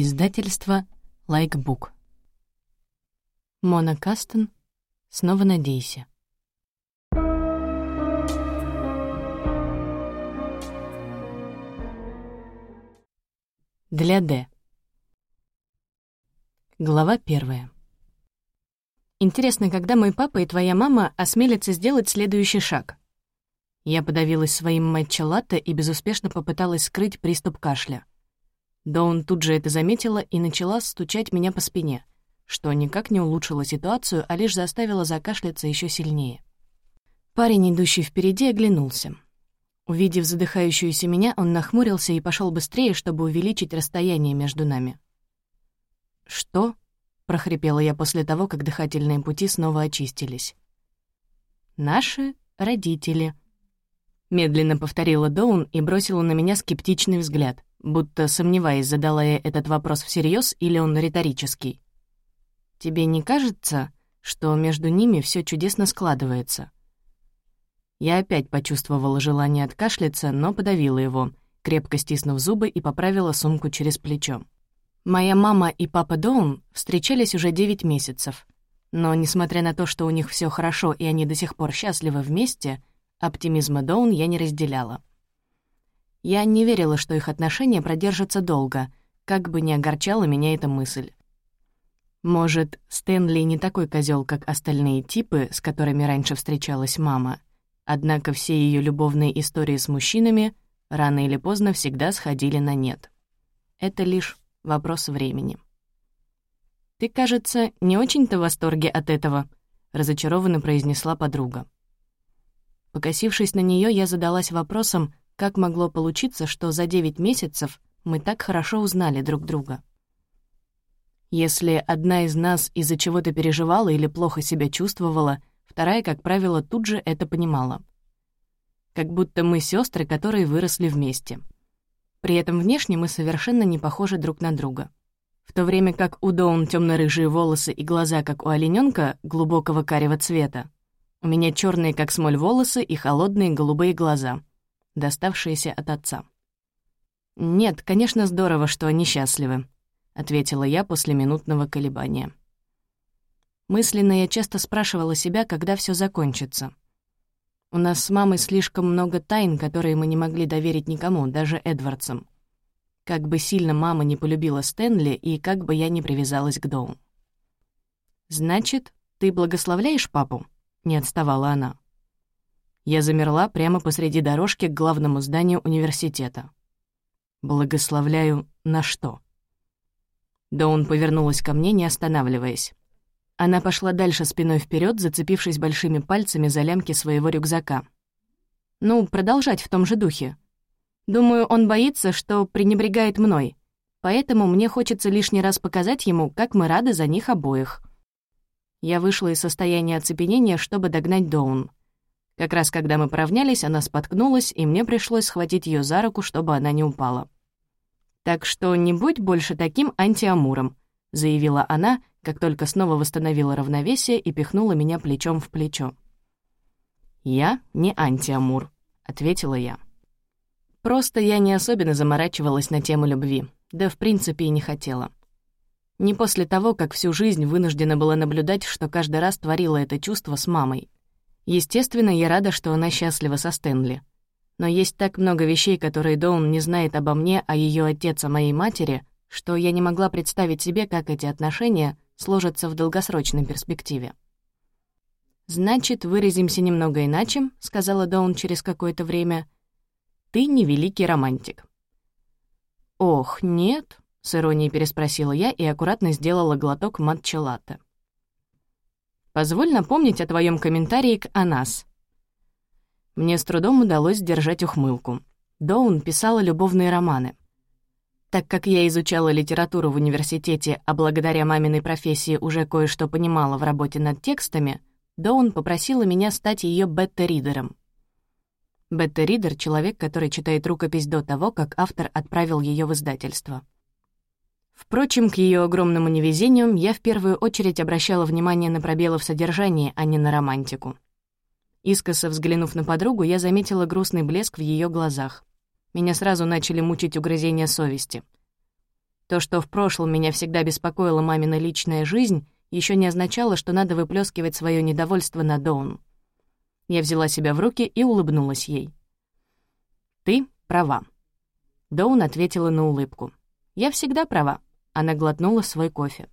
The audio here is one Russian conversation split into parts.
Издательство «Лайкбук». Мона Кастон «Снова надейся». Для Д. Глава первая. Интересно, когда мой папа и твоя мама осмелятся сделать следующий шаг? Я подавилась своим матча-латте и безуспешно попыталась скрыть приступ кашля. Доун тут же это заметила и начала стучать меня по спине, что никак не улучшило ситуацию, а лишь заставило закашляться еще сильнее. Парень, идущий впереди, оглянулся. Увидев задыхающуюся меня, он нахмурился и пошел быстрее, чтобы увеличить расстояние между нами. «Что?» — прохрипела я после того, как дыхательные пути снова очистились. «Наши родители», — медленно повторила Доун и бросила на меня скептичный взгляд будто сомневаясь, задала я этот вопрос всерьез или он риторический. «Тебе не кажется, что между ними все чудесно складывается?» Я опять почувствовала желание откашляться, но подавила его, крепко стиснув зубы и поправила сумку через плечо. Моя мама и папа Доун встречались уже девять месяцев. Но, несмотря на то, что у них все хорошо и они до сих пор счастливы вместе, оптимизма Доун я не разделяла. Я не верила, что их отношения продержатся долго, как бы ни огорчала меня эта мысль. Может, Стэнли не такой козел, как остальные типы, с которыми раньше встречалась мама. Однако все ее любовные истории с мужчинами рано или поздно всегда сходили на нет. Это лишь вопрос времени. «Ты, кажется, не очень-то в восторге от этого», — разочарованно произнесла подруга. Покосившись на нее, я задалась вопросом, как могло получиться, что за девять месяцев мы так хорошо узнали друг друга? Если одна из нас из-за чего-то переживала или плохо себя чувствовала, вторая, как правило, тут же это понимала. Как будто мы сестры, которые выросли вместе. При этом внешне мы совершенно не похожи друг на друга. В то время как у Доун темно-рыжие волосы и глаза, как у олененка глубокого карего цвета, у меня черные, как смоль, волосы и холодные голубые глаза — доставшиеся от отца. «Нет, конечно, здорово, что они счастливы», — ответила я после минутного колебания. Мысленно я часто спрашивала себя, когда все закончится. У нас с мамой слишком много тайн, которые мы не могли доверить никому, даже Эдвардсам. Как бы сильно мама не полюбила Стэнли и как бы я не привязалась к дому. «Значит, ты благословляешь папу?» — не отставала она. Я замерла прямо посреди дорожки к главному зданию университета. «Благословляю на что?» Доун повернулась ко мне, не останавливаясь. Она пошла дальше спиной вперед, зацепившись большими пальцами за лямки своего рюкзака. «Ну, продолжать в том же духе. Думаю, он боится, что пренебрегает мной, поэтому мне хочется лишний раз показать ему, как мы рады за них обоих». Я вышла из состояния оцепенения, чтобы догнать Доун. Как раз когда мы поравнялись, она споткнулась, и мне пришлось схватить ее за руку, чтобы она не упала. «Так что не будь больше таким антиамуром», — заявила она, как только снова восстановила равновесие и пихнула меня плечом в плечо. «Я не антиамур», — ответила я. Просто я не особенно заморачивалась на тему любви, да в принципе и не хотела. Не после того, как всю жизнь вынуждена была наблюдать, что каждый раз творила это чувство с мамой, Естественно, я рада, что она счастлива со Стэнли. Но есть так много вещей, которые Доун не знает обо мне, а ее отец о моей матери, что я не могла представить себе, как эти отношения сложатся в долгосрочной перспективе. «Значит, выразимся немного иначе», — сказала Доун через какое-то время. «Ты не великий романтик». «Ох, нет», — с иронией переспросила я и аккуратно сделала глоток матча-латте. Позволь напомнить о твоем комментарии к «О нас». Мне с трудом удалось сдержать ухмылку. Доун писала любовные романы. Так как я изучала литературу в университете, а благодаря маминой профессии уже кое-что понимала в работе над текстами, Доун попросила меня стать ее бета-ридером. Бета-ридер — человек, который читает рукопись до того, как автор отправил ее в издательство. Впрочем, к ее огромному невезению я в первую очередь обращала внимание на пробелы в содержании, а не на романтику. Искоса взглянув на подругу, я заметила грустный блеск в ее глазах. Меня сразу начали мучить угрызения совести. То, что в прошлом меня всегда беспокоила мамина личная жизнь, еще не означало, что надо выплескивать свое недовольство на Доун. Я взяла себя в руки и улыбнулась ей. «Ты права». Доун ответила на улыбку. «Я всегда права». Она глотнула свой кофе.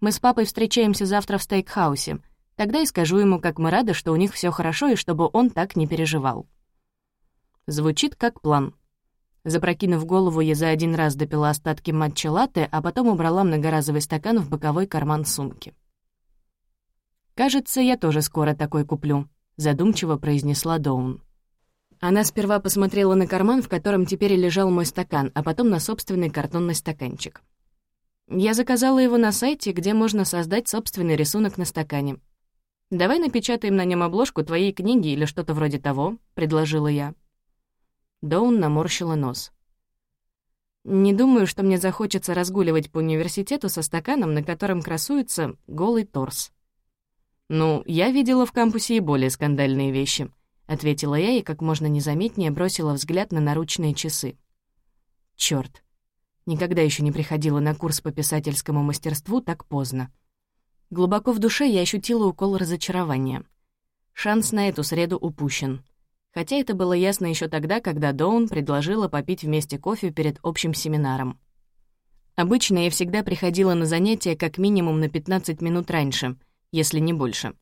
«Мы с папой встречаемся завтра в стейкхаусе. Тогда и скажу ему, как мы рады, что у них все хорошо и чтобы он так не переживал». Звучит как план. Запрокинув голову, я за один раз допила остатки матча латте, а потом убрала многоразовый стакан в боковой карман сумки. «Кажется, я тоже скоро такой куплю», — задумчиво произнесла Доун. Она сперва посмотрела на карман, в котором теперь лежал мой стакан, а потом на собственный картонный стаканчик. Я заказала его на сайте, где можно создать собственный рисунок на стакане. «Давай напечатаем на нем обложку твоей книги или что-то вроде того», — предложила я. Доун наморщила нос. «Не думаю, что мне захочется разгуливать по университету со стаканом, на котором красуется голый торс». «Ну, я видела в кампусе и более скандальные вещи», — ответила я и как можно незаметнее бросила взгляд на наручные часы. Чёрт. Никогда еще не приходила на курс по писательскому мастерству так поздно. Глубоко в душе я ощутила укол разочарования. Шанс на эту среду упущен хотя это было ясно еще тогда, когда Доун предложила попить вместе кофе перед общим семинаром. Обычно я всегда приходила на занятия как минимум на 15 минут раньше, если не больше.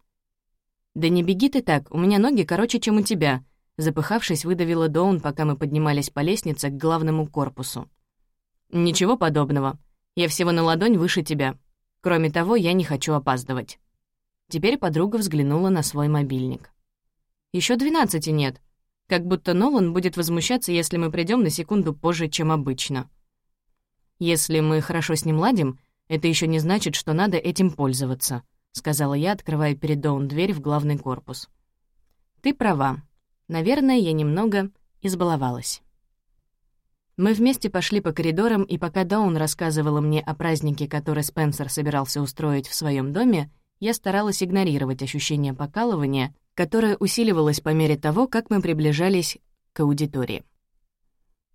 «Да не беги ты так, у меня ноги короче, чем у тебя», запыхавшись, выдавила Доун, пока мы поднимались по лестнице к главному корпусу. «Ничего подобного. Я всего на ладонь выше тебя. Кроме того, я не хочу опаздывать». Теперь подруга взглянула на свой мобильник. Еще двенадцати нет. Как будто Нолан будет возмущаться, если мы придем на секунду позже, чем обычно. Если мы хорошо с ним ладим, это еще не значит, что надо этим пользоваться», — сказала я, открывая перед Доун дверь в главный корпус. «Ты права. Наверное, я немного избаловалась». Мы вместе пошли по коридорам, и пока Даун рассказывала мне о празднике, который Спенсер собирался устроить в своем доме, я старалась игнорировать ощущение покалывания, которое усиливалось по мере того, как мы приближались к аудитории.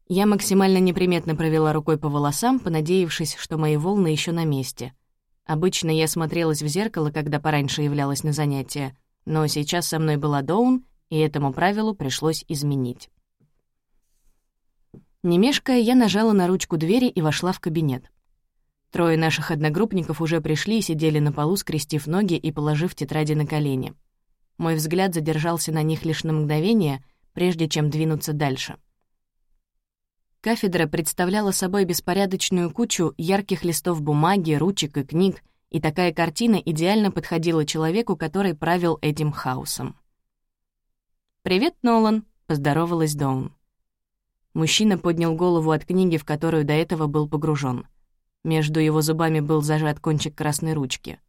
Я максимально неприметно провела рукой по волосам, понадеявшись, что мои волны еще на месте. Обычно я смотрелась в зеркало, когда пораньше являлась на занятия, но сейчас со мной была Доун, и этому правилу пришлось изменить. Не мешкая, я нажала на ручку двери и вошла в кабинет. Трое наших одногруппников уже пришли и сидели на полу, скрестив ноги и положив тетради на колени — мой взгляд задержался на них лишь на мгновение, прежде чем двинуться дальше. Кафедра представляла собой беспорядочную кучу ярких листов бумаги, ручек и книг, и такая картина идеально подходила человеку, который правил этим хаосом. «Привет, Нолан», — поздоровалась Доун. Мужчина поднял голову от книги, в которую до этого был погружен. Между его зубами был зажат кончик красной ручки.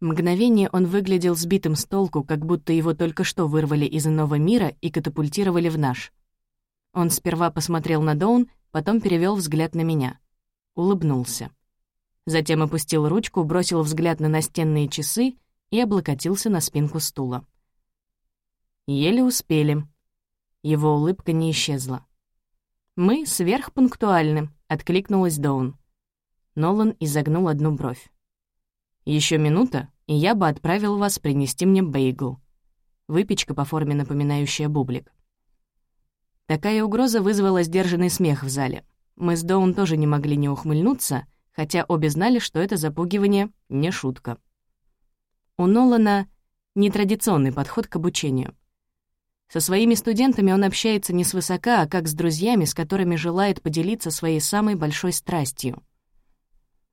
Мгновение он выглядел сбитым с толку, как будто его только что вырвали из иного мира и катапультировали в наш. Он сперва посмотрел на Доун, потом перевел взгляд на меня. Улыбнулся. Затем опустил ручку, бросил взгляд на настенные часы и облокотился на спинку стула. Еле успели. Его улыбка не исчезла. «Мы сверхпунктуальны», — откликнулась Доун. Нолан изогнул одну бровь. Еще минута, и я бы отправил вас принести мне бейгл. Выпечка по форме, напоминающая бублик. Такая угроза вызвала сдержанный смех в зале. Мы с Доун тоже не могли не ухмыльнуться, хотя обе знали, что это запугивание — не шутка. У Нолана нетрадиционный подход к обучению. Со своими студентами он общается не свысока, а как с друзьями, с которыми желает поделиться своей самой большой страстью —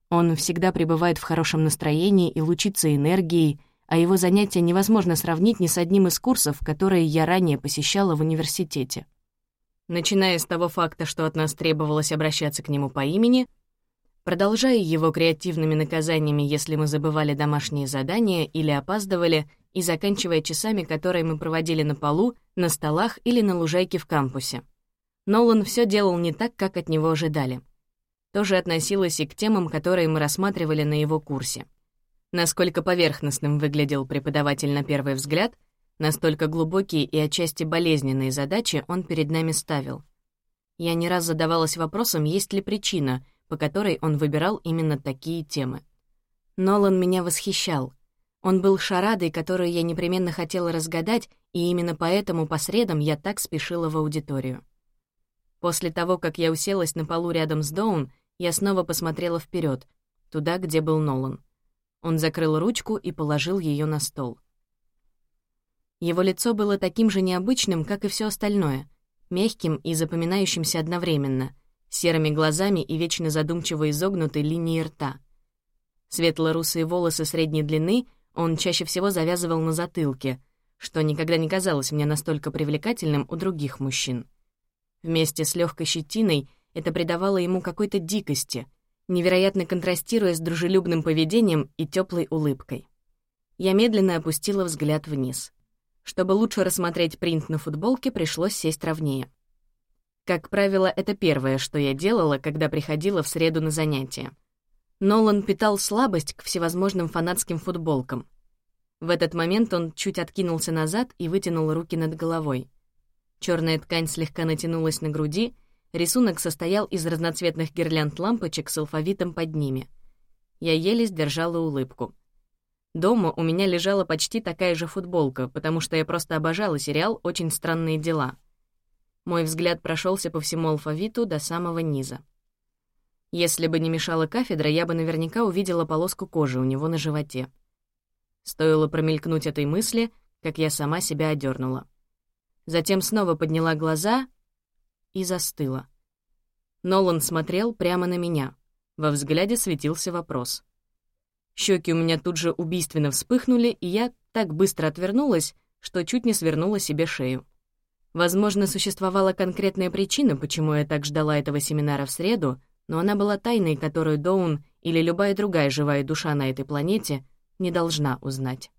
он всегда пребывает в хорошем настроении и лучится энергией, а его занятия невозможно сравнить ни с одним из курсов, которые я ранее посещала в университете. Начиная с того факта, что от нас требовалось обращаться к нему по имени, продолжая его креативными наказаниями, если мы забывали домашние задания или опаздывали, и заканчивая часами, которые мы проводили на полу, на столах или на лужайке в кампусе. Нолан все делал не так, как от него ожидали тоже относилась и к темам, которые мы рассматривали на его курсе. Насколько поверхностным выглядел преподаватель на первый взгляд, настолько глубокие и отчасти болезненные задачи он перед нами ставил. Я не раз задавалась вопросом, есть ли причина, по которой он выбирал именно такие темы. Нолан меня восхищал. Он был шарадой, которую я непременно хотела разгадать, и именно поэтому по средам я так спешила в аудиторию. После того, как я уселась на полу рядом с Доун, я снова посмотрела вперед, туда, где был Нолан. Он закрыл ручку и положил ее на стол. Его лицо было таким же необычным, как и все остальное, мягким и запоминающимся одновременно, серыми глазами и вечно задумчиво изогнутой линией рта. Светло-русые волосы средней длины он чаще всего завязывал на затылке, что никогда не казалось мне настолько привлекательным у других мужчин. Вместе с легкой щетиной это придавало ему какой-то дикости, невероятно контрастируя с дружелюбным поведением и теплой улыбкой. Я медленно опустила взгляд вниз. Чтобы лучше рассмотреть принт на футболке, пришлось сесть ровнее. Как правило, это первое, что я делала, когда приходила в среду на занятия. Нолан питал слабость к всевозможным фанатским футболкам. В этот момент он чуть откинулся назад и вытянул руки над головой. Черная ткань слегка натянулась на груди, рисунок состоял из разноцветных гирлянд лампочек с алфавитом под ними. Я еле сдержала улыбку. Дома у меня лежала почти такая же футболка, потому что я просто обожала сериал «Очень странные дела». Мой взгляд прошелся по всему алфавиту до самого низа. Если бы не мешала кафедра, я бы наверняка увидела полоску кожи у него на животе. Стоило промелькнуть этой мысли, как я сама себя одернула. Затем снова подняла глаза и застыла. Нолан смотрел прямо на меня. Во взгляде светился вопрос. Щеки у меня тут же убийственно вспыхнули, и я так быстро отвернулась, что чуть не свернула себе шею. Возможно, существовала конкретная причина, почему я так ждала этого семинара в среду, но она была тайной, которую Доун или любая другая живая душа на этой планете не должна узнать.